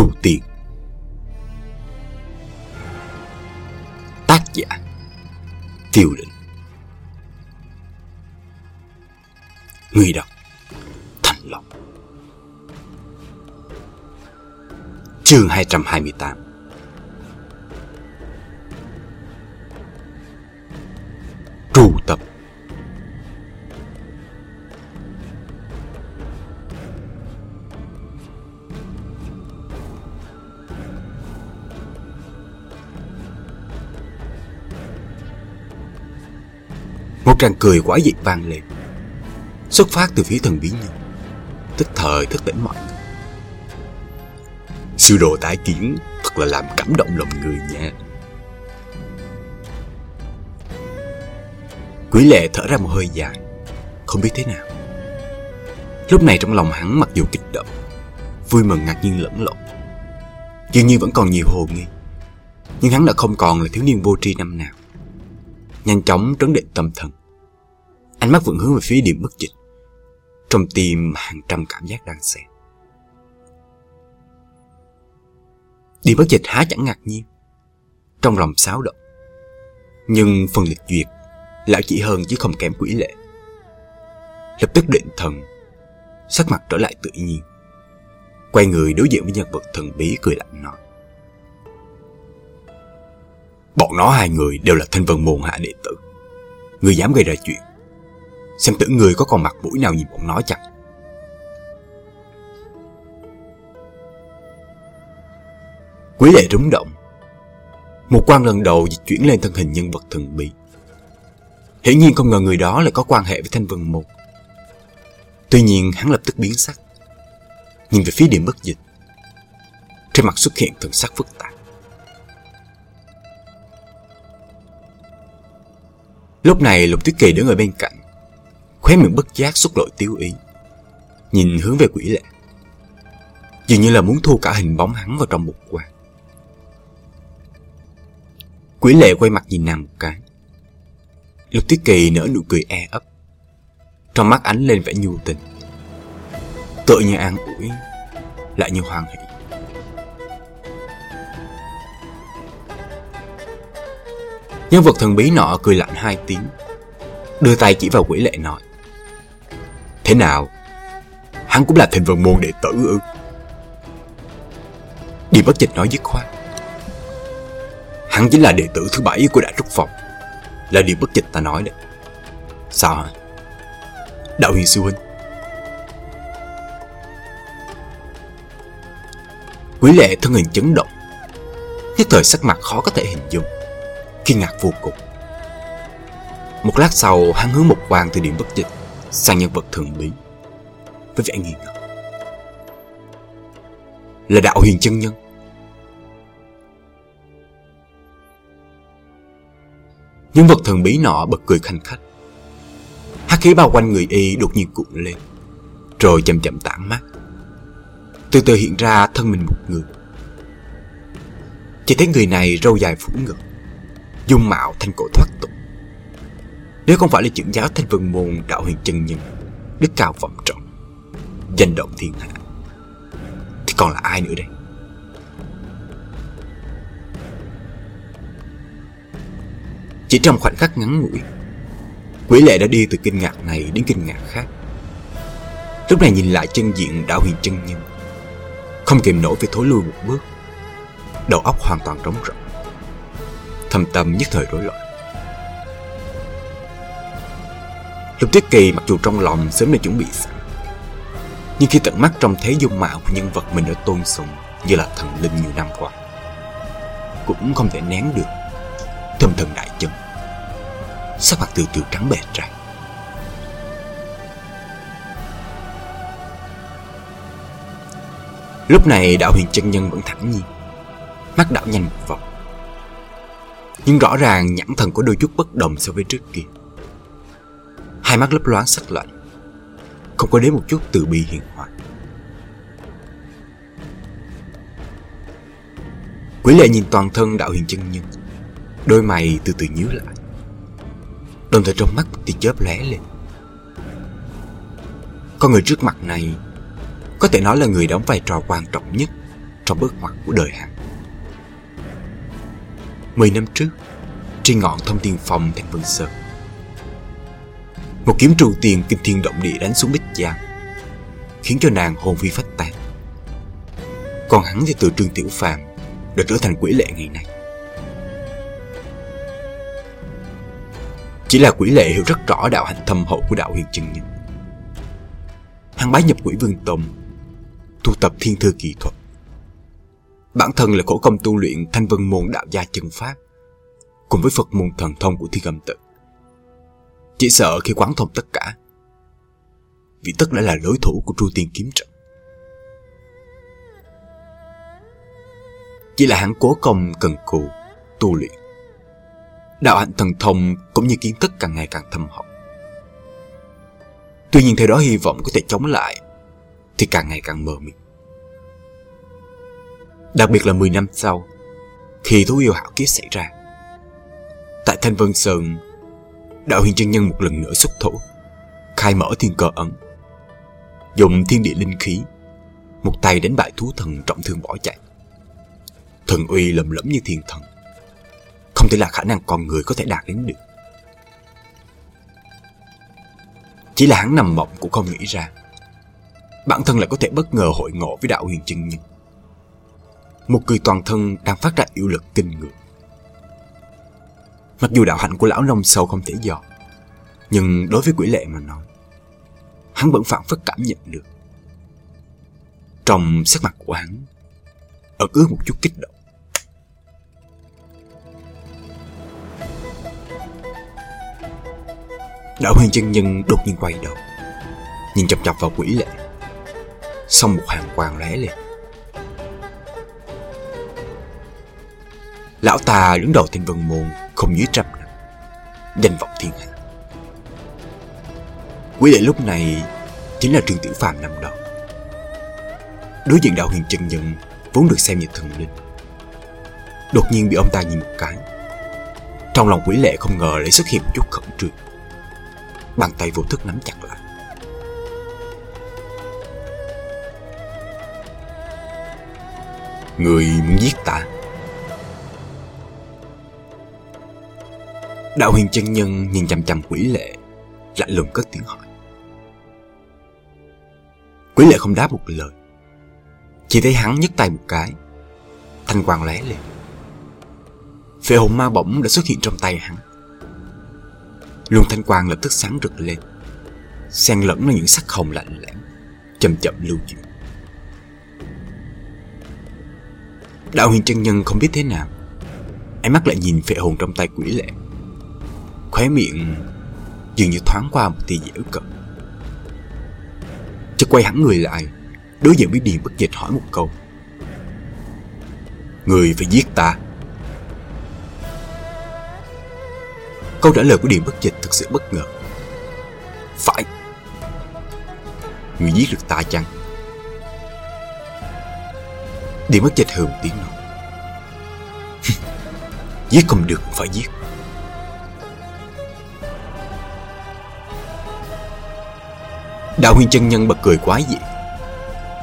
Trù Tiền Tác giả Tiêu định. Người đọc Thành lộc Chương 228 tràng cười quả dị vang lên. Xuất phát từ phía thần bí nhân, Tức thời thức tỉnh mọi người. Siêu đồ tái kiến Thật là làm cảm động lòng người nha. Quý lệ thở ra một hơi dài, Không biết thế nào. Lúc này trong lòng hắn mặc dù kích động, Vui mừng ngạc nhiên lẫn lộn. Dường như vẫn còn nhiều hồ nghi, Nhưng hắn đã không còn là thiếu niên vô tri năm nào. Nhanh chóng trấn định tâm thần. Ánh mắt vẫn hướng về phía điểm bất dịch Trong tim hàng trăm cảm giác đang xen Điểm bất dịch há chẳng ngạc nhiên. Trong lòng xáo động. Nhưng phần lịch duyệt Lão chỉ hơn chứ không kém quỷ lệ. Lập tức định thần. Sắc mặt trở lại tự nhiên. Quay người đối diện với nhân vật thần bí cười lạnh nói. Bọn nó hai người đều là thanh vân môn hạ đệ tử. Người dám gây ra chuyện. Xem tử người có còn mặt mũi nào nhìn bọn nó chặt Quý lệ rúng động. Một quan lần đầu dịch chuyển lên thân hình nhân vật thần bí. Hiển nhiên không ngờ người đó lại có quan hệ với Thanh Vân một Tuy nhiên, hắn lập tức biến sắc. Nhìn về phía điểm bất dịch. Trên mặt xuất hiện thần sắc phức tạp. Lúc này Lục Tuyết Kỳ đứng ở bên cạnh. Khóe miệng bất giác xuất lội tiêu ý. Nhìn hướng về quỷ lệ. Dường như là muốn thu cả hình bóng hắn vào trong một quan Quỷ lệ quay mặt nhìn nàng một cái. Lục Tiết Kỳ nở nụ cười e ấp. Trong mắt ánh lên vẻ nhu tình. Tự như an ủi, Lại như hoàng hỷ. Nhân vật thần bí nọ cười lạnh hai tiếng, Đưa tay chỉ vào quỷ lệ nói. Thế nào? Hắn cũng là thịnh vận môn đệ tử ư? Điềm bất dịch nói dứt khoát. Hắn chính là đệ tử thứ bảy của đại trúc phòng. Là điều bất dịch ta nói đấy. Sao hả? Đạo huyền sư huynh. Quý lệ thân hình chấn động, Nhất thời sắc mặt khó có thể hình dung, Kinh ngạc vô cùng. Một lát sau, hắn hướng một quan từ điểm bất dịch. Sang nhân vật thường bí. Với vẻ nghi ngờ. Là đạo huyền chân nhân. Nhân vật thần bí nọ bật cười khanh khách. Hắc khí bao quanh người y đột nhiên cuộn lên, Rồi chậm chậm tản mắt Từ từ hiện ra thân mình một người. Chỉ thấy người này râu dài phủ ngực, Dung mạo thanh cổ thoát tục. Nếu không phải là trưởng giáo thanh vân môn, đạo huyền chân nhân, Đức cao vọng trọng, Danh động thiên hạ, Thì còn là ai nữa đây? Chỉ trong khoảnh khắc ngắn ngủi, Quỷ lệ đã đi từ kinh ngạc này đến kinh ngạc khác. Lúc này nhìn lại chân diện đạo huyền chân nhân, Không kìm nổi phải thối lui một bước, Đầu óc hoàn toàn trống rỗng thầm tâm nhất thời rối loạn. Lục Tuyết Kỳ mặc dù trong lòng sớm đã chuẩn bị sẵn, Nhưng khi tận mắt trong thế dung mạo của nhân vật mình đã tôn sùng Như là thần linh nhiều năm qua, Cũng không thể nén được Thâm thần đại chân. Sắc mặt từ từ trắng bệch ra. Lúc này đạo huyền chân nhân vẫn thẳng nhiên, Mắt đảo nhanh một vòng, Nhưng rõ ràng nhãn thần có đôi chút bất đồng so với trước kia. Hai mắt lấp loáng sắc lạnh. Không có đến một chút từ bi hiền hòa. Quỷ lệ nhìn toàn thân đạo hiền chân nhân. Đôi mày từ từ nhíu lại. Đồng thời trong mắt thì chớp lóe lên. Con người trước mặt này Có thể nói là người đóng vai trò quan trọng nhất trong bước ngoặt của đời hắn. Mười năm trước, trên ngọn thông tiên phòng Thanh Vân Sơn, một kiếm trù tiền kinh thiên động địa đánh xuống Bích Giang, khiến cho nàng hồn phi phách tan Còn hắn thì từ Trương Tiểu Phàm đã trở thành quỷ lệ ngày nay. Chỉ là quỷ lệ hiểu rất rõ đạo hạnh thâm hậu của đạo huyền chân nhân. Hắn bái nhập quỷ vương tông, tu tập thiên thư kỳ thuật. Bản thân là khổ công tu luyện thanh vân môn đạo gia chân pháp, cùng với Phật môn thần thông của thiên âm tự. Chỉ sợ khi quán thông tất cả, vì tất đã là đối thủ của Tru Tiên kiếm trận. Chỉ là hắn cố công cần cù, tu luyện. Đạo hạnh thần thông cũng như kiến thức càng ngày càng thâm hậu. Tuy nhiên theo đó hy vọng có thể chống lại thì càng ngày càng mờ mịt. Đặc biệt là 10 năm sau, khi thú yêu hảo kiếp xảy ra. Tại Thanh Vân Sơn, đạo huyền chân nhân một lần nữa xuất thủ, khai mở thiên cơ ẩn, dùng thiên địa linh khí, một tay đánh bại thú thần trọng thương bỏ chạy. Thần uy lầm lẫm như thiên thần, không thể là khả năng con người có thể đạt đến được. Chỉ là hắn nằm mộng cũng không nghĩ ra Bản thân lại có thể bất ngờ hội ngộ với đạo huyền chân nhân Một người toàn thân đang phát ra yêu lực kinh ngược Mặc dù đạo hạnh của lão nông sâu không thể dò Nhưng đối với quỷ lệ mà nói, Hắn vẫn phản phất cảm nhận được. Trong sắc mặt của hắn, Ẩn cứ một chút kích động. Đạo huyền chân nhân đột nhiên quay đầu, Nhìn chọc chọc vào quỷ lệ. Xong một hàng quàng lóe lên. Lão ta đứng đầu thiên vân môn không dưới trăm năm Danh vọng thiên hạ. Quý lệ lúc này Chính là Trương Tiểu Phàm năm đó. Đối diện đạo huyền chân nhân Vốn được xem như thần linh. Đột nhiên bị ông ta nhìn một cái. Trong lòng quý lệ không ngờ lại xuất hiện một chút khẩn trương. Bàn tay vô thức nắm chặt lại. Người muốn giết ta? Đạo huyền chân nhân nhìn chằm chằm quỷ lệ, Lạnh lùng cất tiếng hỏi. Quỷ lệ không đáp một lời. Chỉ thấy hắn nhấc tay một cái, Thanh quang lóe lên. Phệ hồn ma bỗng đã xuất hiện trong tay hắn. Luồng thanh quang lập tức sáng rực lên, xen lẫn với những sắc hồng lạnh lẽo, chậm chậm lưu chuyển. Đạo huyền chân nhân không biết thế nào, ánh mắt lại nhìn phệ hồn trong tay quỷ lệ khóe miệng dường như thoáng qua một tia dễ cận chợt quay hẳn người lại, đối diện với điền bất dịch hỏi một câu người phải giết ta Câu trả lời của Điền Bất Dịch thực sự bất ngờ. Phải. Người giết được ta chăng? Điền Bất Dịch hừ một tiếng nói. giết không được, phải giết. Đạo huyền chân nhân bật cười quá dị.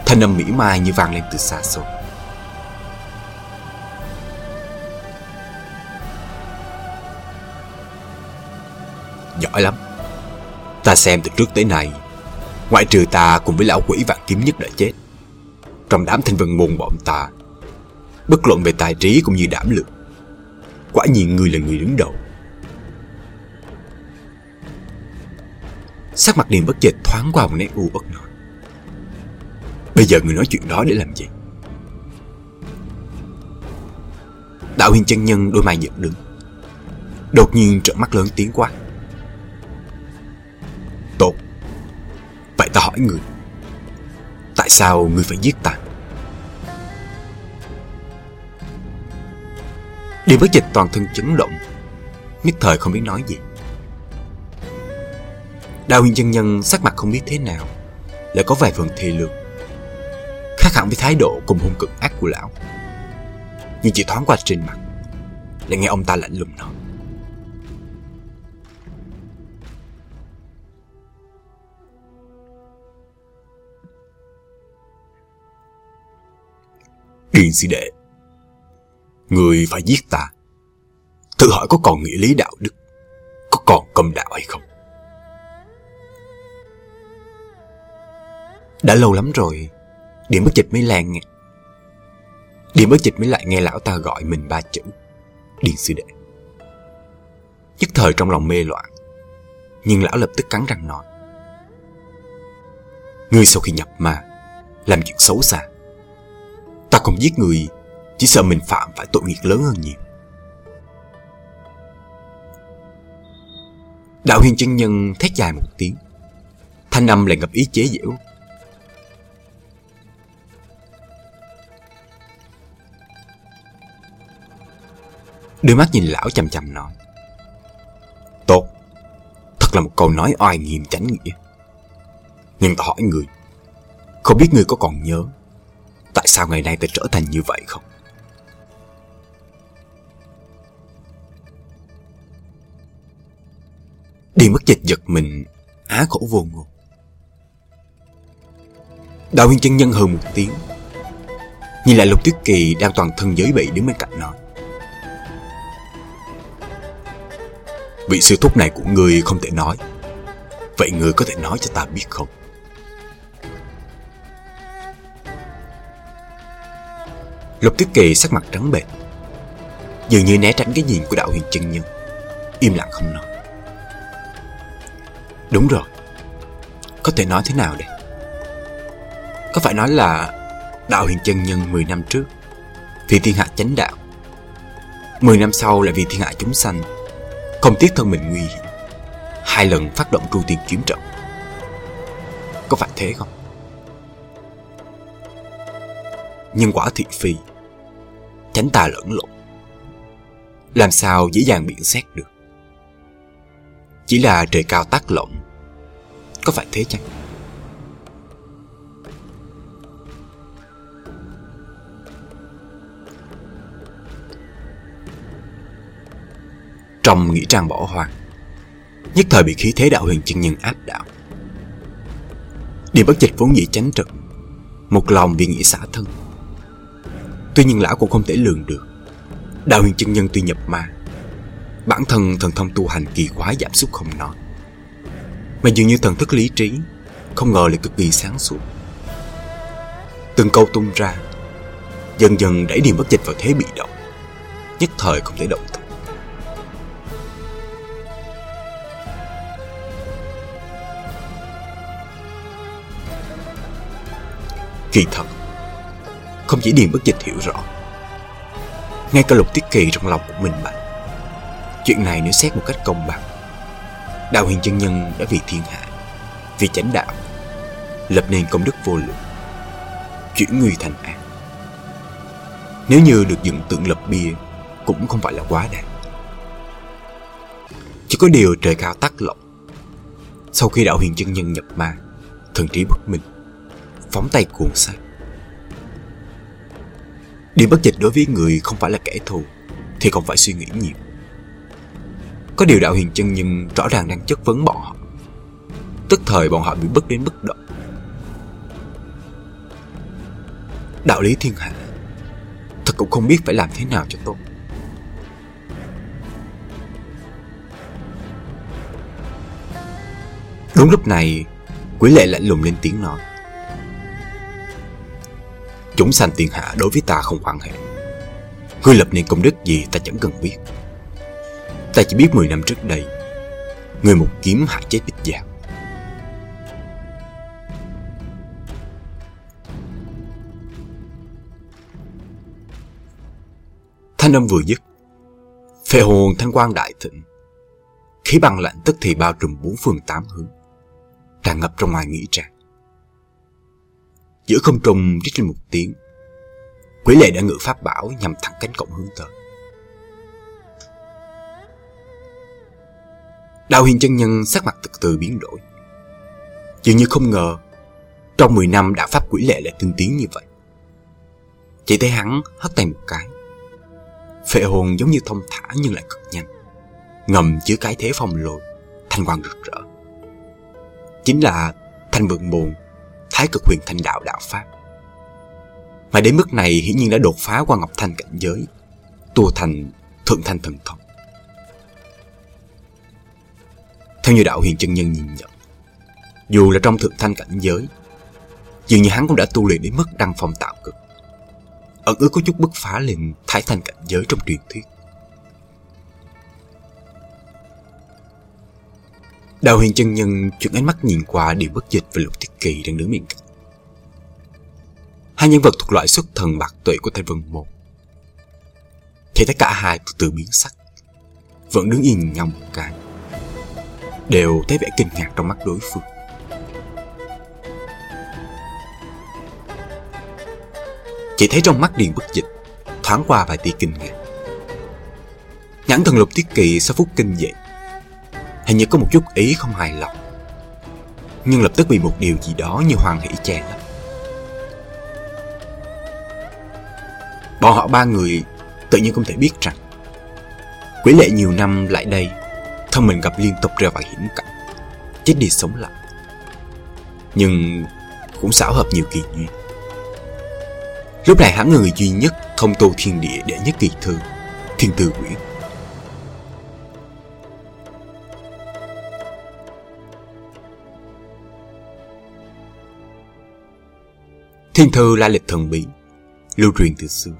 Thanh âm mỹ mai như vang lên từ xa xôi. giỏi lắm Ta xem từ trước tới nay, Ngoại trừ ta cùng với lão quỷ vạn kiếm nhất đã chết, Trong đám thanh vân môn bọn ta, Bất luận về tài trí cũng như đảm lượng, Quả nhiên người là người đứng đầu Sắc mặt Điền bất dịch thoáng qua một nét u uất nói. Bây giờ người nói chuyện đó để làm gì? Đạo huyền chân nhân đôi mày giận đứng. Đột nhiên trợn mắt lớn tiếng quát. Tốt. Vậy ta hỏi người, Tại sao người phải giết ta? Điềm bất dịch toàn thân chấn động, Nhất thời không biết nói gì. Đào huyền chân nhân sắc mặt không biết thế nào, Lại có vài phần thề lương. Khác hẳn với thái độ cùng hung cực ác của lão. Nhưng chỉ thoáng qua trên mặt, Lại nghe ông ta lạnh lùng nói. Điền sư đệ, Người phải giết ta. Tự hỏi có còn nghĩa lý đạo đức, Có còn công đạo hay không? Đã lâu lắm rồi, Điểm bất dịch mới lan nghe. Điểm bất dịch mới lại nghe lão ta gọi mình ba chữ, Điền sư đệ. Nhất thời trong lòng mê loạn, Nhưng lão lập tức cắn răng nói. Ngươi sau khi nhập ma, Làm chuyện xấu xa, Ta không giết người Chỉ sợ mình phạm phải tội nghiệp lớn hơn nhiều. Đạo huyền chân nhân thét dài một tiếng, Thanh âm lại ngập ý chế giễu. Đưa mắt nhìn lão chầm chầm nói. Tốt. Thật là một câu nói oai nghiêm chánh nghĩa. Nhưng ta hỏi người, Không biết người có còn nhớ Tại sao ngày nay ta trở thành như vậy không? Đi mất dịch giật mình, Á khổ vô ngôn. Đạo huyên chân nhân hừ một tiếng, Nhìn lại lục tuyết kỳ Đang toàn thân giới bị đứng bên cạnh nói Vị sư thúc này của ngươi không thể nói. Vậy ngươi có thể nói cho ta biết không? Lục Tiết Kỳ sắc mặt trắng bệch, Dường như né tránh cái nhìn của đạo huyền chân nhân, Im lặng không nói. Đúng rồi, Có thể nói thế nào đây? Có phải nói là Đạo huyền chân nhân 10 năm trước, Vì thiên hạ chánh đạo 10 năm sau lại vì thiên hạ chúng sanh không tiếc thân mình nguy hiểm. Hai lần phát động tru tiên kiếm trận. Có phải thế không? Nhân quả thị phi Tránh tà lẫn lộn. Làm sao dễ dàng biện xét được? Chỉ là trời cao tác lộng. Có phải thế chăng? Trong nghĩ trang bỏ hoang. Nhất thời bị khí thế đạo huyền chân nhân áp đảo. Điềm bất dịch vốn dĩ tránh trực, Một lòng vì nghĩ xả thân. Tuy nhiên lão cũng không thể lường được. Đạo huyền chân nhân tuy nhập ma Bản thân thần thông tu hành kỳ quái giảm sút không nói. Mà dường như thần thức lý trí Không ngờ lại cực kỳ sáng suốt. Từng câu tung ra Dần dần đẩy điềm bất dịch vào thế bị động Nhất thời không thể động thủ. Kỳ thật. Không chỉ Điền bất dịch hiểu rõ, Ngay cả lục tiết kỳ trong lòng của mình bạch Chuyện này nếu xét một cách công bằng, Đạo huyền chân nhân đã vì thiên hạ, Vì chánh đạo, Lập nên công đức vô lượng, Chuyển nguy thành an. Nếu như được dựng tượng lập bia Cũng không phải là quá đáng. Chỉ có điều trời cao tắc lộng Sau khi đạo huyền chân nhân nhập ma, Thần trí bất minh phóng tay cuồng sát. Điểm bất dịch đối với người không phải là kẻ thù thì không phải suy nghĩ nhiều. Có điều đạo huyền chân nhưng rõ ràng đang chất vấn bọn họ. Tức thời bọn họ bị bất đến bất động. Đạo lý thiên hạ, Thật cũng không biết phải làm thế nào cho tốt Đúng lúc này, Quỷ lệ lạnh lùng lên tiếng nói Chúng sanh tiền hạ đối với ta không quan hệ Ngươi lập nên công đức gì ta chẳng cần biết. Ta chỉ biết 10 năm trước đây, Ngươi một kiếm hại chết bích giang Thanh âm vừa dứt, Phệ hồn thanh quang đại thịnh, Khí băng lạnh tức thì bao trùm bốn phương tám hướng, Tràn ngập trong ngoài nghĩ trang. Giữa không trung rít lên một tiếng. Quỷ lệ đã ngự pháp bảo nhằm thẳng cánh cổng hướng tới. Đào hiền chân nhân sắc mặt từ từ biến đổi. Dường như không ngờ, Trong 10 năm đạo pháp quỷ lệ lại tương tiến như vậy. Chỉ thấy hắn hất tay một cái. Phệ hồn giống như thông thả nhưng lại cực nhanh. Ngầm chứa cái thế phong lồi Thanh quang rực rỡ. Chính là thanh vượng buồn. Thái cực huyền thanh đạo đạo Pháp Mà đến mức này hiển nhiên đã đột phá qua Ngọc Thanh cảnh giới, tu thành Thượng Thanh Thần Thông. Theo như đạo huyền chân nhân nhìn nhận, dù là trong Thượng Thanh cảnh giới, dường như hắn cũng đã tu luyện đến mức đăng phong tạo cực. Ẩn ước có chút bứt phá lên Thái Thanh cảnh giới trong truyền thuyết. Đào huyền chân nhân chuyển ánh mắt nhìn qua điều bất dịch và lục thiết kỳ đang đứng bên cạnh. Hai nhân vật thuộc loại xuất thần bạc tuệ của tây Vân một, Thì tất cả hai từ từ biến sắc, vẫn đứng yên nhau một cái. Đều thấy vẻ kinh ngạc trong mắt đối phương. Chỉ thấy trong mắt Điền bất dịch thoáng qua vài tia kinh ngạc. Nhãn thần lục thiết kỳ sau phút kinh dậy Hình như có một chút ý không hài lòng. Nhưng lập tức bị một điều gì đó như hoàng hỷ che lấp. Bọn họ ba người tự nhiên không thể biết rằng, Quỷ lệ nhiều năm lại đây, Thân mình gặp liên tục rơi vào hiểm cảnh, Chết đi sống lại. Nhưng cũng xảo hợp nhiều kỳ duyên. Lúc này hắn là người duy nhất thông tu thiên địa đệ nhất kỳ thư Thiên tư quyển Thiên thư là lịch thần bí, lưu truyền từ xưa,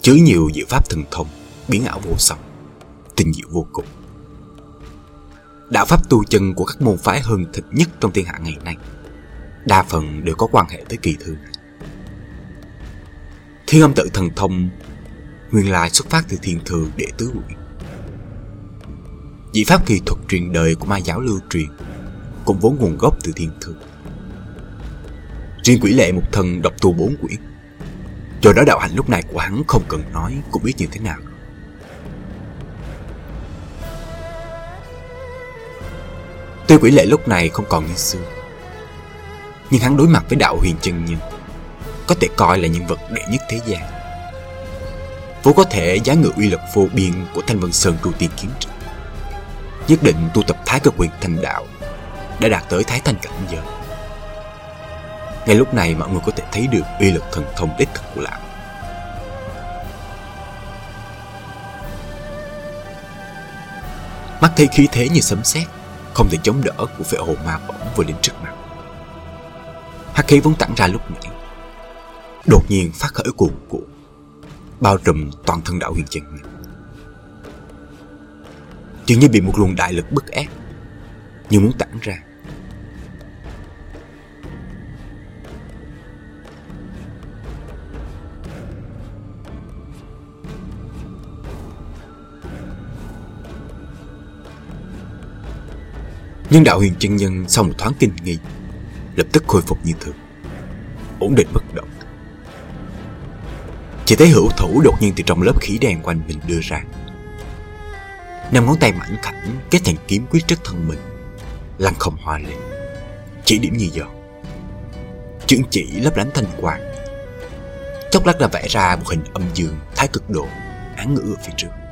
chứa nhiều diệu pháp thần thông, biến ảo vô song, tình diệu vô cùng. Đạo pháp tu chân của các môn phái hơn thịnh nhất trong thiên hạ ngày nay, đa phần đều có quan hệ tới kỳ thư này. Thiên âm tự thần thông nguyên lai xuất phát từ thiên thư đệ tứ quỷ. Dị pháp kỳ thuật truyền đời của ma giáo lưu truyền cũng vốn nguồn gốc từ thiên thư. Riêng quỷ lệ một thần độc tu bốn quyển cho đó đạo hạnh lúc này của hắn không cần nói, cũng biết như thế nào. Tuy quỷ lệ lúc này không còn như xưa, Nhưng hắn đối mặt với đạo huyền chân nhân, Có thể coi là nhân vật đệ nhất thế gian. Vô có thể giá ngự uy lực vô biên của Thanh Vân Sơn tu tiên kiếm trận, Nhất định tu tập thái cơ quyền thành đạo Đã đạt tới thái thanh cảnh giới ngay lúc này mọi người có thể thấy được uy lực thần thông đích thực của lão. Mắt thấy khí thế như sấm sét, không thể chống đỡ của phệ hồn ma bỗng vừa đến trước mặt. Hắc khí vốn tản ra lúc nãy, đột nhiên phát khởi cuồn cuộn, bao trùm toàn thân đạo huyền chân Dường như bị một luồng đại lực bức ép, như muốn tản ra. Nhưng đạo huyền chân nhân sau một thoáng kinh nghi, Lập tức khôi phục như thường, Ổn định bất động. Chỉ thấy hữu thủ đột nhiên từ trong lớp khí đen quanh mình đưa ra. Năm ngón tay mảnh khảnh kết thành kiếm quyết trước thân mình lăng không hoa lên. Chỉ điểm như giờ Chưởng chỉ lấp lánh thanh quang. Chốc lát đã vẽ ra một hình âm dương Thái cực độ, Án ngữ ở phía trước.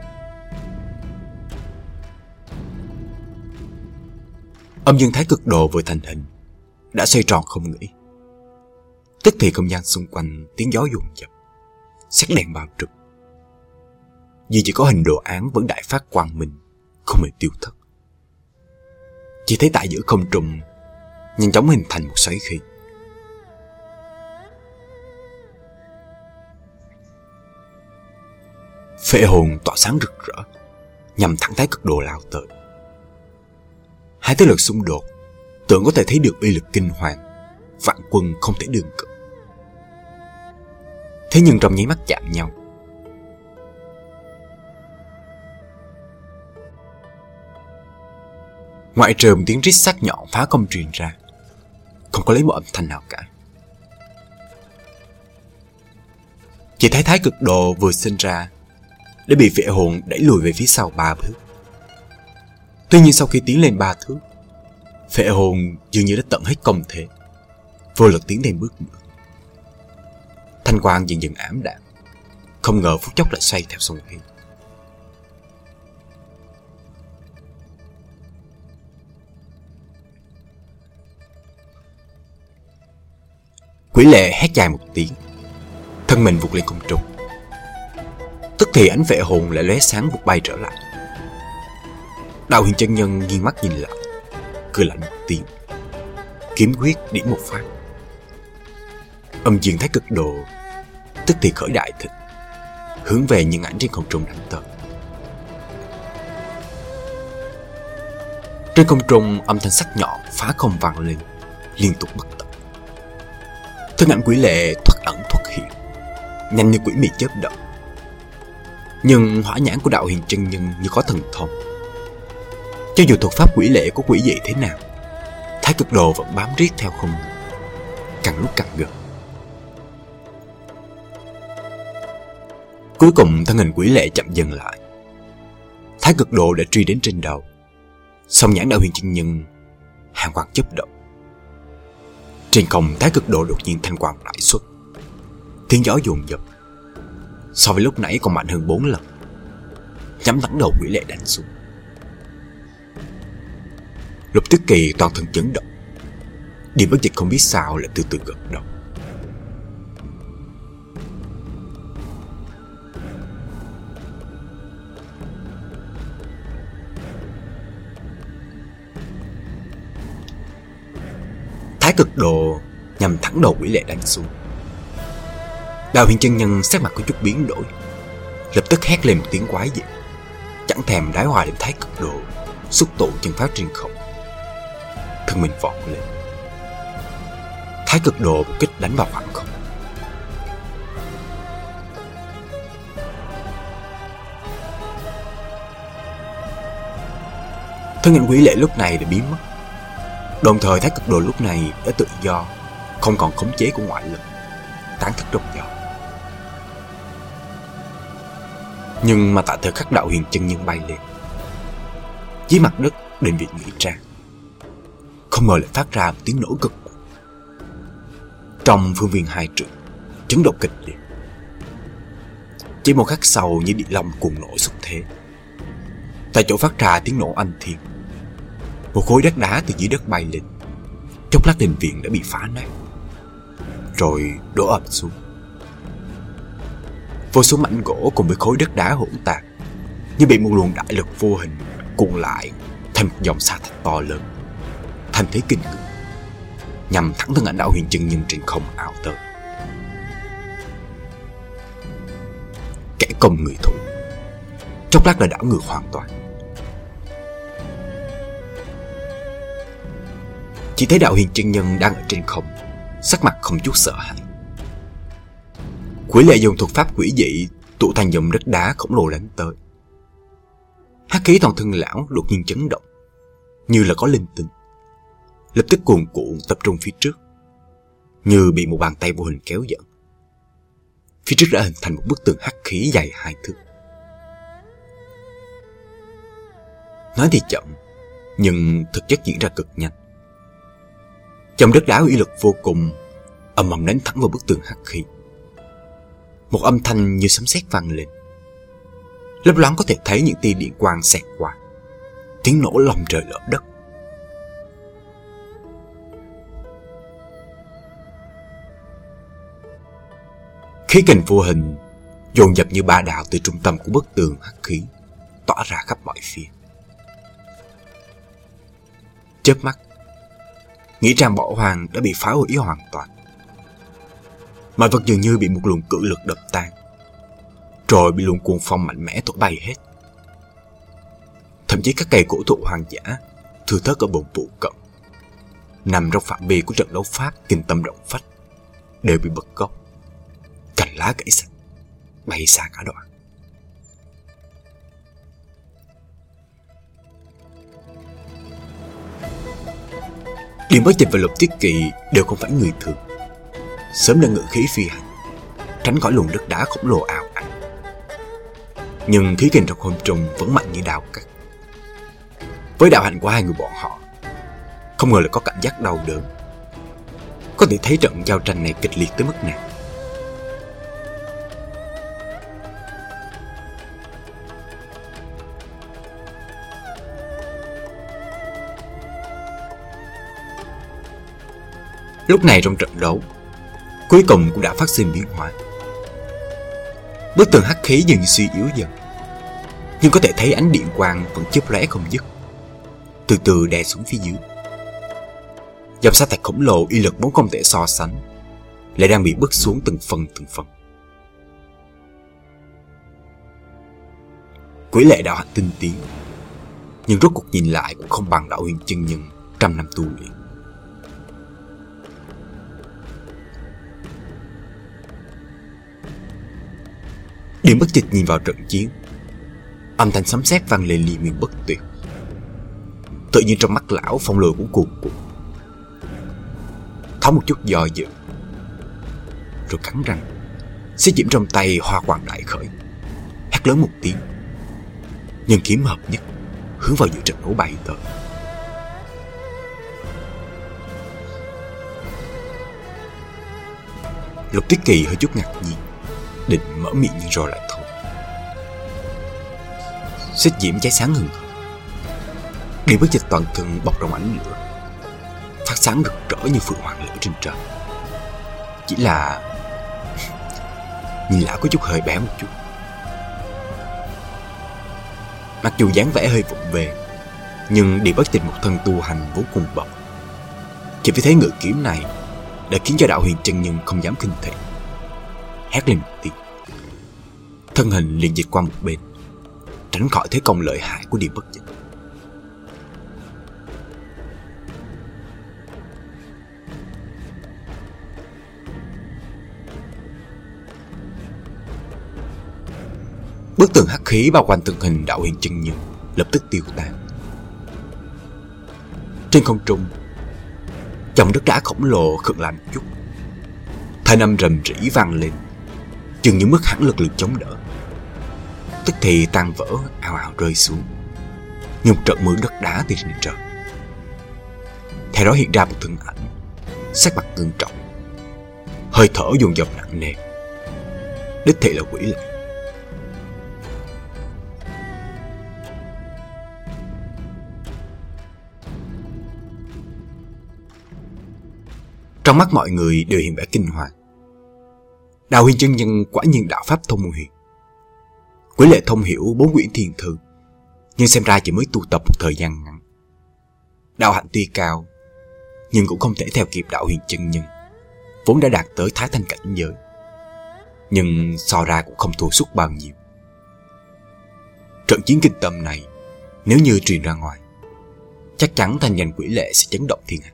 Âm dương thái cực độ vừa thành hình, Đã xoay tròn không nghỉ Tức thì không gian xung quanh tiếng gió dồn dập Xét đèn bao trùm. Vì chỉ có hình đồ án vẫn đại phát quang minh, Không hề tiêu thất. Chỉ thấy tại giữa không trùng Nhanh chóng hình thành một xoáy khí. Phệ hồn tỏa sáng rực rỡ, Nhằm thẳng thái cực đồ lao tới. Hai thế lực xung đột, Tưởng có thể thấy được uy lực kinh hoàng, Vạn quân không thể đường cự Thế nhưng trong nháy mắt chạm nhau. Ngoại trừ một tiếng rít sắc nhọn phá công truyền ra, Không có lấy một âm thanh nào cả. Chỉ thấy thái cực độ vừa sinh ra, Đã bị vệ hồn đẩy lùi về phía sau ba bước. Tuy nhiên sau khi tiến lên ba thước, phệ hồn dường như đã tận hết công thể, vô lực tiến lên bước nữa. Thanh quang dần dần ảm đạm, không ngờ phút chốc lại xoay theo sông khí. Quỷ lệ hét dài một tiếng, Thân mình vụt lên không trung Tức thì ánh vệ hồn lại lóe sáng vụt bay trở lại Đạo huyền chân nhân nghiêng mắt nhìn lại, Cười lạnh một tiếng, Kiếm quyết điểm một phát. Âm dương thái cực độ Tức thì khởi đại thịnh, Hướng về những ảnh trên không trung đánh tới. Trên không trung âm thanh sắc nhọn phá không vang lên, Liên tục bất tận. Thân ảnh quỷ lệ thoát ẩn thoát hiện, Nhanh như quỷ mị chớp động. Nhưng hỏa nhãn của đạo hiền chân nhân như có thần thông cho dù thuật pháp quỷ lệ của quỷ dị thế nào, Thái cực đồ vẫn bám riết theo không Càng lúc càng gần. Cuối cùng, thân hình quỷ lệ chậm dần lại. Thái cực độ đã truy đến trên đầu. Song nhãn đạo huyền chân nhân, Hàng quang chấp động. Trên không, thái cực độ đột nhiên thanh quang lại xuất. Tiếng gió dồn dập. So với lúc nãy còn mạnh hơn 4 lần. Nhắm thẳng đầu quỷ lệ đánh xuống. Lục tức kỳ toàn thân chấn động. Điểm bất dịch không biết sao lại từ từ gật đầu. Thái cực độ nhằm thẳng đầu quỷ lệ đánh xuống. Đào huyền chân nhân sắc mặt có chút biến đổi. Lập tức hét lên một tiếng quái dị. Chẳng thèm đái hòa đến thái cực độ Xuất tụ chân pháo trên không. Thân mình vọt lên. Thái cực độ một kích đánh vào khoảng không? Thân hình quỷ lệ lúc này đã biến mất. Đồng thời thái cực đồ lúc này đã tự do, Không còn khống chế của ngoại lực, Tán thức trong giọt Nhưng mà tại thời khắc đạo huyền chân nhân bay lên, Dưới mặt đất định vị nghỉ trang không ngờ lại phát ra một tiếng nổ cực. Trong phương viên hai trường Chấn động kịch liệt. Chỉ một khắc sau, như địa long cuồng nổ xuất thế. Tại chỗ phát ra tiếng nổ anh thiên. Một khối đất đá từ dưới đất bay lên. Chốc lát đình viện đã bị phá nát. Rồi đổ ập xuống. Vô số mảnh gỗ cùng với khối đất đá hỗn tạp Như bị một luồng đại lực vô hình cuộn lại thành một dòng sa thạch to lớn. Thành thế kinh cực Nhằm thẳng thân ảnh đạo huyền chân nhân trên không ảo tới Kẻ công người thủ Chốc lát là đảo ngược hoàn toàn. Chỉ thấy đạo hiền chân nhân đang ở trên không, Sắc mặt không chút sợ hãi. Quỷ lệ dùng thuật pháp quỷ dị, Tụ thành dòng đất đá khổng lồ đánh tới. Hát khí toàn thân lão đột nhiên chấn động, Như là có linh tinh. Lập tức cuồn cuộn tập trung phía trước Như bị một bàn tay vô hình kéo dẫn Phía trước đã hình thành một bức tường hắc khí dài hai thước Nói thì chậm Nhưng thực chất diễn ra cực nhanh trong đất đá uy lực vô cùng, âm ầm đánh thẳng vào bức tường hắc khí. Một âm thanh như sấm sét vang lên. Lấp loáng có thể thấy những tia điện quang xẹt qua. Tiếng nổ lòng trời lở đất. Khí kình vô hình dồn dập như ba đạo từ trung tâm của bức tường hắc khí tỏa ra khắp mọi phía. Chớp mắt, Nghĩ rằng bỏ hoàng đã bị phá hủy hoàn toàn Mọi vật dường như bị một luồng cự lực đập tan Rồi bị luồng cuồng phong mạnh mẽ thổi bay hết Thậm chí các cây cổ thụ hoàng giả Thừa thớt ở bồn phụ cận Nằm trong phạm vi của trận đấu Pháp kinh tâm động phách Đều bị bật gốc lá gãy sạch Bay xa cả đoạn. Điểm bất dịch và lục tiết kỵ đều không phải người thường. Sớm đã ngự khí phi hành, Tránh khỏi luồng đất đá khổng lồ ảo ảnh Nhưng khí kình trong hôn trùng vẫn mạnh như đào cắt Với đạo hành của hai người bọn họ, Không ngờ là có cảm giác đau đớn. Có thể thấy trận giao tranh này kịch liệt tới mức nào. Lúc này trong trận đấu, Cuối cùng cũng đã phát sinh biến hóa. Bức tường hắc khí dần suy yếu dần, Nhưng có thể thấy ánh điện quang vẫn chớp lóe không dứt, Từ từ đè xuống phía dưới. Dòng sa thạch khổng lồ y lực vốn không thể so sánh, Lại đang bị bứt xuống từng phần từng phần. Quỷ lệ đạo hạnh tinh tiến, Nhưng rốt cuộc nhìn lại cũng không bằng đạo huyền chân nhân trăm năm tu luyện. Điểm bất dịch nhìn vào trận chiến. Âm thanh sấm sét vang lên liền miên bất tuyệt. Tự nhiên trong mắt lão phong lừa cũng cuồn cuộn Tháo một chút do dự. Rồi cắn răng. Xí diễm trong tay hoa hoàng đại khởi. Hét lớn một tiếng. Nhân kiếm hợp nhất, Hướng vào giữa trận đấu bay tới. Lục Tiết Kỳ hơi chút ngạc nhiên. Định mở miệng nhưng rồi lại thôi. Xích diễm cháy sáng hừng hực Điện bất dịch toàn thân bọc trong ánh lửa, Phát sáng rực rỡ như phượng hoàng lửa trên trời. Chỉ là Nhìn lão có chút hơi bé một chút. Mặc dù dáng vẻ hơi vụng về, Nhưng điện bất Tịch một thân tu hành vô cùng bậc. Chỉ vì thế ngự kiếm này Đã khiến cho đạo huyền chân nhân không dám kinh thị. Hét lên một tiếng Thân hình liền dịch qua một bên Tránh khỏi thế công lợi hại của điểm bất dịch Bức tường hắc khí bao quanh tường hình đạo hiện chân nhân lập tức tiêu tan. Trên không trung, dòng đất đá khổng lồ khựng lại một chút. Thanh âm rầm rĩ vang lên, chừng như mất hẳn lực lượng chống đỡ. Tức thì tan vỡ ào ào rơi xuống, như một trận mưa đất đá từ trên trời. Theo đó hiện ra một thân ảnh, sắc mặt ngưng trọng, hơi thở dồn dập nặng nề. Đích thị là quỷ lệ. Trong mắt mọi người đều hiện vẻ kinh hoàng. Đạo huyền chân nhân quả nhiên đạo pháp thông huyền. Quỷ lệ thông hiểu bốn quyển thiền thư, nhưng xem ra chỉ mới tu tập một thời gian ngắn. Đạo hạnh tuy cao, nhưng cũng không thể theo kịp đạo huyền chân nhân, vốn đã đạt tới thái thanh cảnh giới. Nhưng so ra cũng không thua suốt bao nhiêu. Trận chiến kinh tâm này, nếu như truyền ra ngoài, chắc chắn thanh danh quỷ lệ sẽ chấn động thiên hạ.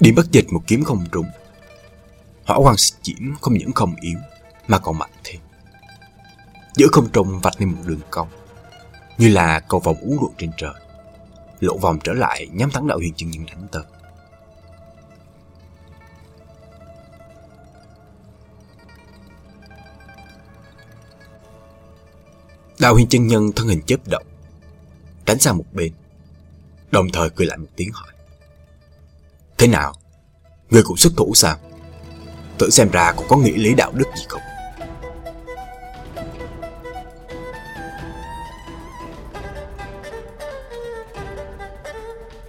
Điểm bất dịch một kiếm không trúng Hỏa quang xịt diễm không những không yếu, Mà còn mạnh thêm. Giữa không trung vạch nên một đường cong, Như là cầu vòng uống ruột trên trời. Lộ vòng trở lại nhắm thắng đạo huyền chân nhân đánh tới Đạo huyền chân nhân thân hình chớp động, Tránh sang một bên, Đồng thời cười lại một tiếng hỏi. Thế nào? người cũng xuất thủ sao? Tự xem ra cũng có nghĩ lý đạo đức gì không?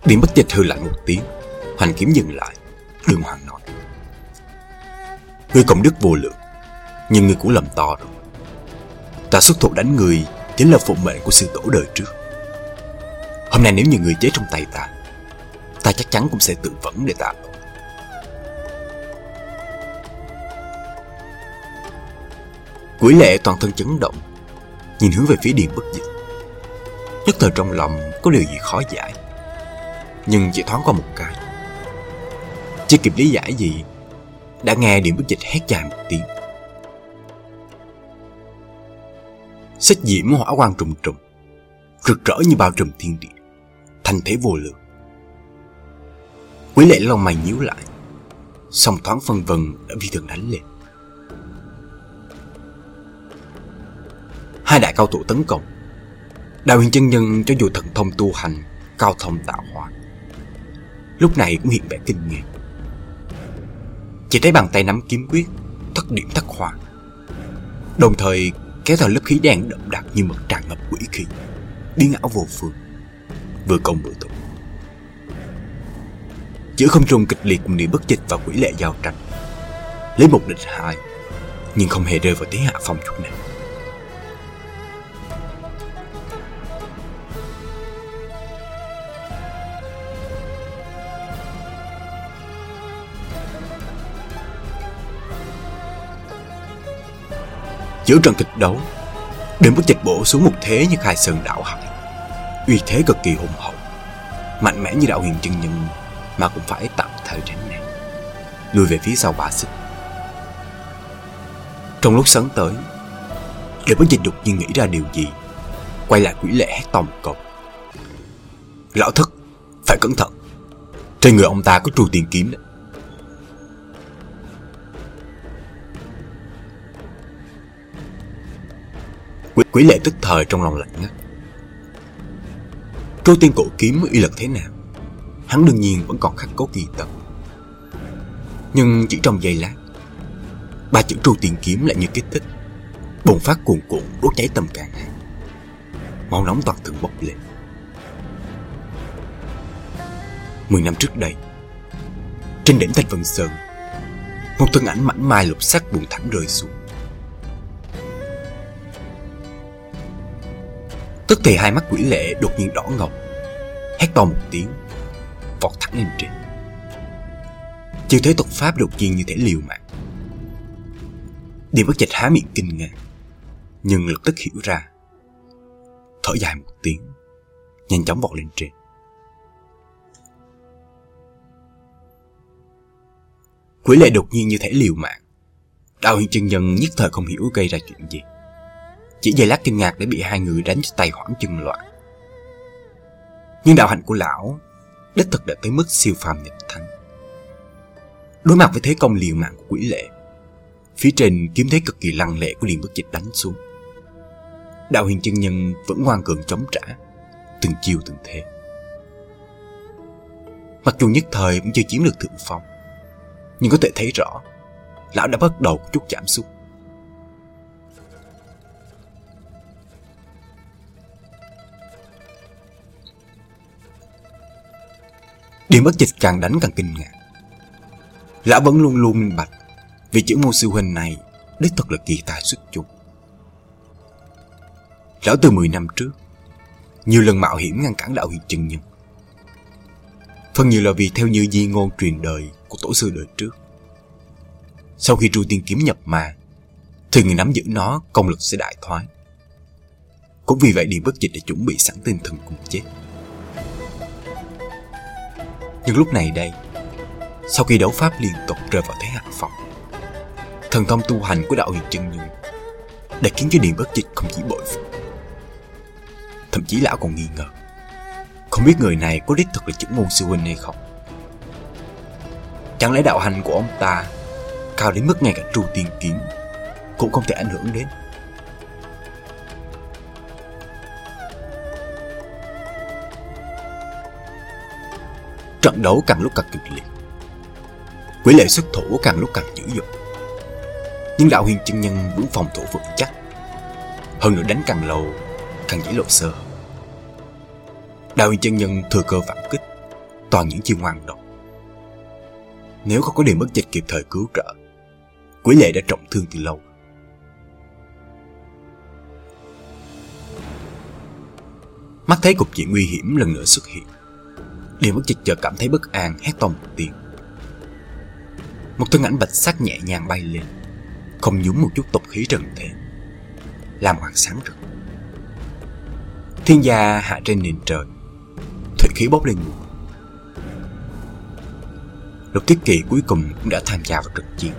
Điểm bất dịch hư lại một tiếng Hoành kiếm dừng lại, Đường Hoàng nói Ngươi công đức vô lượng, Nhưng ngươi cũng lầm to rồi Ta xuất thủ đánh người Chính là phụ mệnh của sư tổ đời trước Hôm nay nếu như người chết trong tay ta ta chắc chắn cũng sẽ tự vẫn để ta. Quỷ lệ toàn thân chấn động, Nhìn hướng về phía điện bất dịch. Nhất thời trong lòng có điều gì khó giải, Nhưng chỉ thoáng qua một cái. Chưa kịp lý giải gì, Đã nghe điện bất dịch hét dài một tiếng. Xích diễm hỏa quang trùng trùng Rực rỡ như bao trùm thiên địa Thành thế vô lượng. Quý lệ lòng mày nhíu lại. Sòng thoáng phân vân đã vi thường đánh lên. Hai đại cao thủ tấn công. Đạo huyền chân nhân cho dù thần thông tu hành, Cao thông tạo hóa. Lúc này cũng hiện vẻ kinh ngạc. Chỉ thấy bàn tay nắm kiếm quyết, Thất điểm thất hòa. Đồng thời, kéo theo lớp khí đen đậm đặc như mực tràn ngập quỷ khí, Biến ảo vô phương. Vừa công vừa tục Giữa không trung kịch liệt cùng niệm bất dịch và quỷ lệ giao tranh. Lấy một địch hai, Nhưng không hề rơi vào thế hạ phòng chút nào. Giữa trận kịch đấu Đừng bất dịch bổ xuống một thế như khai sơn đạo hải. Uy thế cực kỳ hùng hậu, Mạnh mẽ như đạo huyền chân nhân mà cũng phải tạm thời tránh nạn Lùi về phía sau bà xích. Trong lúc sấn tới Đừng có dịch đột nhiên nghĩ ra điều gì Quay lại quỷ lệ hét to một câu. Lão thất Phải cẩn thận. Trên người ông ta có trù tiền kiếm đấy. Quỷ, quỷ lệ tức thời trong lòng lạnh ngắt. Trôi tiên cổ kiếm uy lực thế nào? Hắn đương nhiên vẫn còn khắc cốt ghi tâm Nhưng chỉ trong giây lát, Ba chữ tru tiền kiếm lại như kích thích, Bùng phát cuồn cuộn, đốt cháy tâm can hắn Máu nóng toàn thân bốc lên. Mười năm trước đây, Trên đỉnh Thanh Vân Sơn, Một thân ảnh mảnh mai lục sắc buồn thẳng rơi xuống. Tức thì hai mắt quỷ lệ đột nhiên đỏ ngầu, Hét to một tiếng. Vọt thẳng lên trên. Chiêu thế thuật pháp đột nhiên như thể liều mạng. Điềm bất dịch há miệng kinh ngạc, Nhưng lập tức hiểu ra. Thở dài một tiếng, Nhanh chóng vọt lên trên. Quỷ lệ đột nhiên như thể liều mạng. Đạo Hiền chân nhân nhất thời không hiểu gây ra chuyện gì. Chỉ giây lát kinh ngạc để bị hai người đánh cho tay hoảng chân loạn. Nhưng đạo hạnh của lão Đích thực đã tới mức siêu phàm nhập thánh. Đối mặt với thế công liều mạng của quỷ lệ, Phía trên kiếm thế cực kỳ lăng lệ của liền bất dịch đánh xuống. Đạo huyền chân nhân vẫn ngoan cường chống trả, Từng chiêu từng thế. Mặc dù nhất thời vẫn chưa chiếm được thượng phong, Nhưng có thể thấy rõ, Lão đã bắt đầu chút giảm sút. Điểm bất dịch càng đánh càng kinh ngạc. Lão vẫn luôn luôn minh bạch Vì chữ môn sư huynh này Đích thật là kỳ tài xuất chúng. Lão từ 10 năm trước, Nhiều lần mạo hiểm ngăn cản đạo huyền chân nhân. Phần nhiều là vì theo như di ngôn truyền đời Của tổ sư đời trước. Sau khi tru tiên kiếm nhập ma, Thì người nắm giữ nó công lực sẽ đại thoái. Cũng vì vậy Điền Bất Dịch đã chuẩn bị sẵn tinh thần cùng chết nhưng lúc này đây, Sau khi đấu pháp liên tục rơi vào thế hạ phòng, Thần thông tu hành của đạo huyền chân nhung Đã khiến cho Điền Bất Dịch không chỉ bội phục, Thậm chí lão còn nghi ngờ. Không biết người này có đích thực là chữ môn sư huynh hay không. Chẳng lẽ đạo hành của ông ta Cao đến mức ngay cả tru tiên kiếm Cũng không thể ảnh hưởng đến? Trận đấu càng lúc càng kịch liệt. Quỷ lệ xuất thủ càng lúc càng dữ dội. Nhưng đạo huyền chân nhân vẫn phòng thủ vững chắc. Hơn nữa đánh càng lâu, Càng dễ lộ sơ. Đạo huyền chân nhân thừa cơ phản kích, Toàn những chiêu ngoan độc. Nếu không có điểm bất dịch kịp thời cứu trợ Quỷ lệ đã trọng thương từ lâu. Mắt thấy cục diện nguy hiểm lần nữa xuất hiện. Điều bất chợt chợt cảm thấy bất an, hét to một tiếng. Một thân ảnh bạch sắc nhẹ nhàng bay lên, Không nhúng một chút tục khí trần thế, Làm hoàng sáng rực. Thiên gia hạ trên nền trời Thủy khí bốc lên ngủ. Lục Thiết Kỳ cuối cùng cũng đã tham gia vào trận chiến.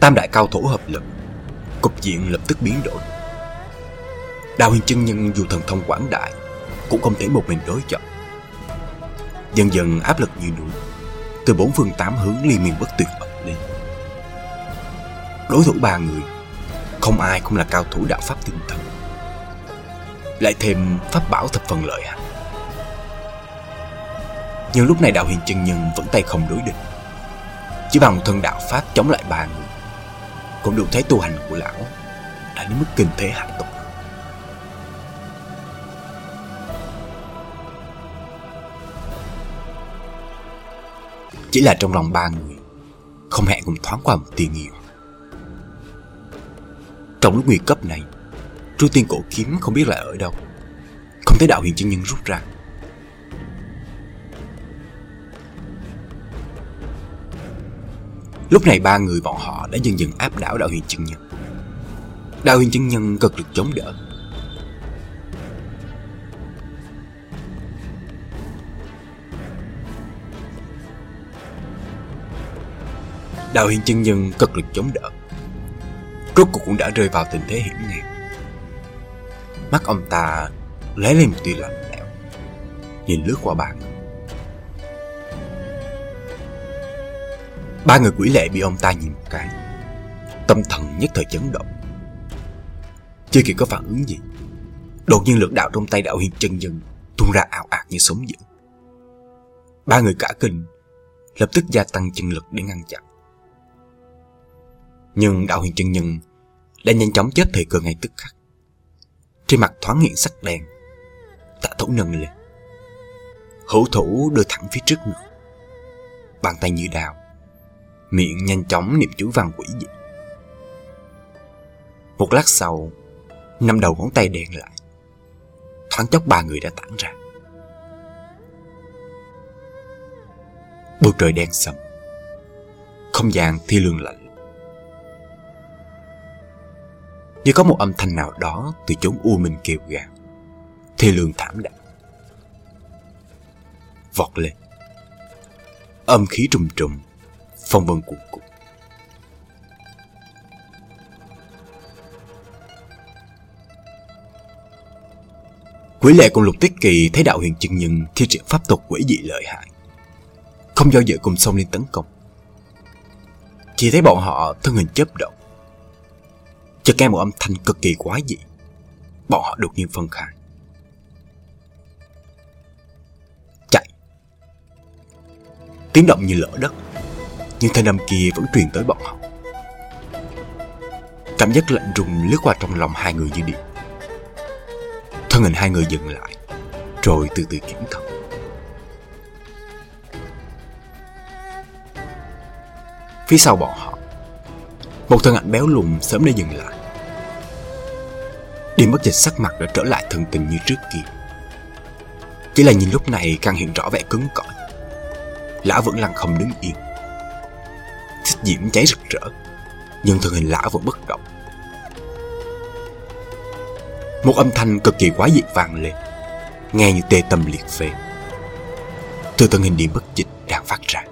Tam đại cao thủ hợp lực, Cục diện lập tức biến đổi. Đào huyền chân nhân dù thần thông quảng đại, Cũng không thể một mình đối chọn Dần dần áp lực như núi, Từ bốn phương tám hướng liên miên bất tuyệt ập lên. Đối thủ ba người, Không ai không là cao thủ đạo pháp tinh thần. Lại thêm pháp bảo thập phần lợi hại. Nhưng lúc này đạo huyền chân nhân vẫn tay không đối địch. Chỉ bằng thân đạo pháp chống lại ba người, Cũng đủ thấy tu hành của lão Đã đến mức kinh thế hạ tục. Chỉ là trong lòng ba người, Không hẹn cùng thoáng qua một tia nghi Trong lúc nguy cấp này Tru tiên cổ kiếm không biết là ở đâu. Không thấy đạo huyền chân nhân rút ra. Lúc này ba người bọn họ đã dần dần áp đảo đạo huyền chân nhân. Đạo huyền chân nhân cực lực chống đỡ. Đạo Hiên chân nhân cực lực chống đỡ. Rốt cuộc cũng đã rơi vào tình thế hiểm nguy Mắt ông ta lóe lên một tia lạnh lẽo. Nhìn lướt qua bàn. Ba người quỷ lệ bị ông ta nhìn một cái. Tâm thần nhất thời chấn động. Chưa kịp có phản ứng gì, Đột nhiên lực đạo trong tay đạo hiền chân nhân tuôn ra ảo ạt như sống dữ. Ba người cả kinh, Lập tức gia tăng chân lực để ngăn chặn. Nhưng đạo huyền chân nhân Đã nhanh chóng chết thời cơ ngay tức khắc. Trên mặt thoáng hiện sắc đen Tạ thủ nâng lên Hữu thủ đưa thẳng phía trước ngực, Bàn tay như đào Miệng nhanh chóng niệm chú văn quỷ dị. Một lát sau, Năm đầu ngón tay đen lại, Thoáng chốc ba người đã tản ra. Bầu trời đen sầm, Không gian thi lương lạnh. Như có một âm thanh nào đó Từ chốn u minh kêu gào Thi lương thảm đạm Vọt lên Âm khí trùng trùng phong vân cuộn cuộn. Quỷ lệ cùng lục tiết kỳ thấy đạo huyền chân nhân thi triển pháp thuật quỷ dị lợi hại. Không do dự cùng xông lên tấn công. Chỉ thấy bọn họ thân hình chớp động. Chợt nghe một âm thanh cực kỳ quái dị. Bọn họ đột nhiên phân khai. Chạy. Tiếng động như lỡ đất nhưng thanh âm kia vẫn truyền tới bọn họ. Cảm giác lạnh rùng lướt qua trong lòng hai người như điện. Thân hình hai người dừng lại, rồi từ từ kiểm thật. Phía sau bọn họ, một thân ảnh béo lùn sớm đã dừng lại. điểm bất dịch sắc mặt đã trở lại thần tình như trước kia. Chỉ là nhìn lúc này càng hiện rõ vẻ cứng cỏi. Lão vẫn lặng không đứng yên xích diễm cháy rực rỡ, nhưng thân hình lão vẫn bất động một âm thanh cực kỳ quái dị vang lên, nghe như tê tâm liệt phế từ thân hình điểm bất dịch đang phát ra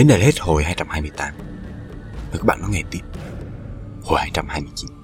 Đến đây là hết hồi 228 Mời các bạn nó nghe tiếp. Hồi 229